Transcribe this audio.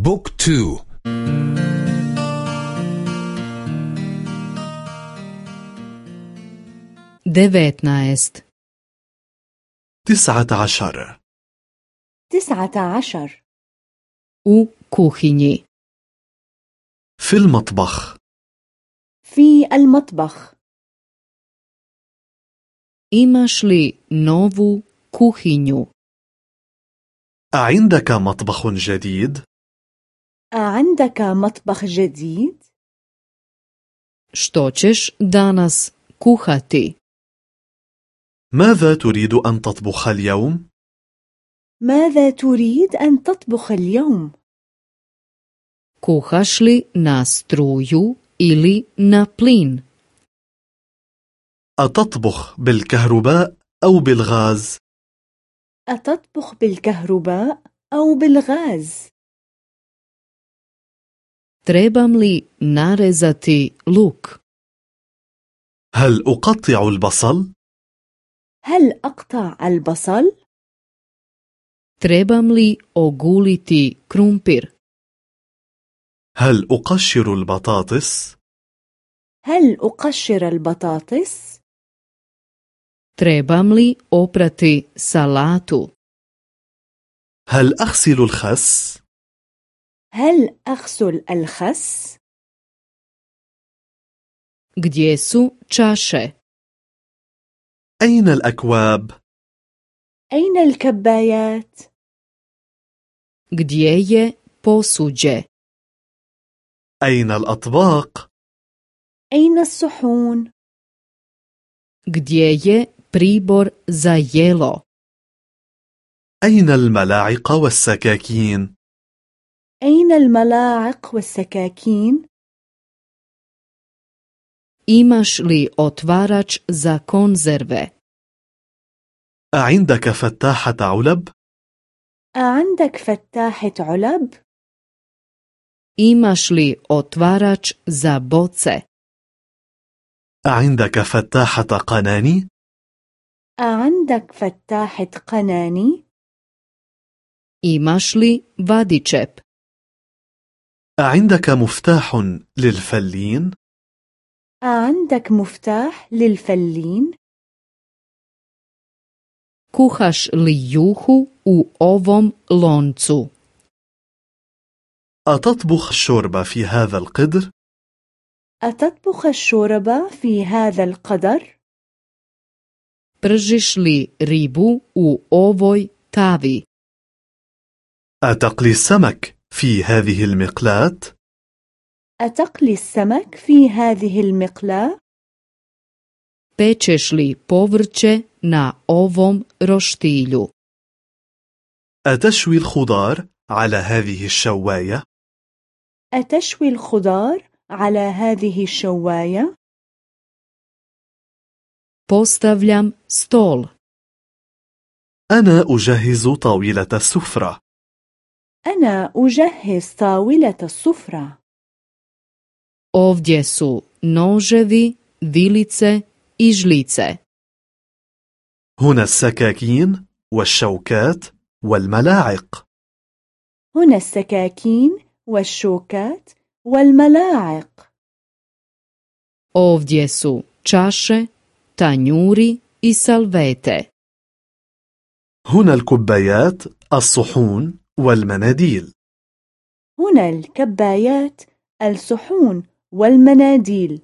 بوك تو. devetnaest تسعة عشر. تسعة عشر. U kuhinji. في المطبخ. في المطبخ. Imaš li novu kuhinju? أعندك مطبخ جديد؟ أعندك مطبخ جديد؟ što ćeš danas kuhati ماذا تريد أن تطبخ اليوم؟ ماذا تريد أن تطبخ اليوم؟ kuhaš li na struju ili na plin أتطبخ بالكهرباء أو بالغاز؟ أتطبخ بالكهرباء أو بالغاز؟ Trebam li narezati luk هل أقطع البصل؟ هل أقطع البصل؟ trebam li oguliti krumpir هل أقشر البطاطس؟ هل أقشر البطاطس؟ trebam li oprati salatu هل أغسل الخس؟ هل أغسل الخس؟ gdje su čaše أين الأكواب؟ أين الكبايات؟ gdje je posuđe أين الأطباق؟ أين الصحون؟ gdje je pribor za jelo أين الملاعق والسكاكين؟ أين الملاعق والسكاكين؟ imaš li otvarač za konzerve أعندك فتاحة علب؟ أعندك فتاحة علب؟ imaš li otvarač za boce أعندك فتاحة قناني؟ أعندك فتاحة قناني؟ imaš li vadičep أعندك مفتاح للفلين؟ أعندك مفتاح للفلين؟ kuhaš li juhu u ovom loncu أتطبخ الشوربة في هذا القدر؟ أتطبخ الشوربة في هذا القدر؟ pržiš li ribu u ovoj tavi أتقلي السمك في هذه المقلاة؟ أتقلي السمك في هذه المقلاة؟ pečeš li povrće na ovom roštilju أتشوي الخضار على هذه الشواية؟ أتشوي الخضار على هذه الشواية؟ postavljam stol أنا أجهز طاولة السفرة أنا أجهز طاولة السفرة. Ovdje su noževi vilice i žlice. هنا السكاكين والشوكات والملاعق. هنا السكاكين والشوكات والملاعق. Ovdje su čaše tanjuri i salvete. هنا الكبايات الصحون والمناديل. هنا الكبايات الصحون والمناديل.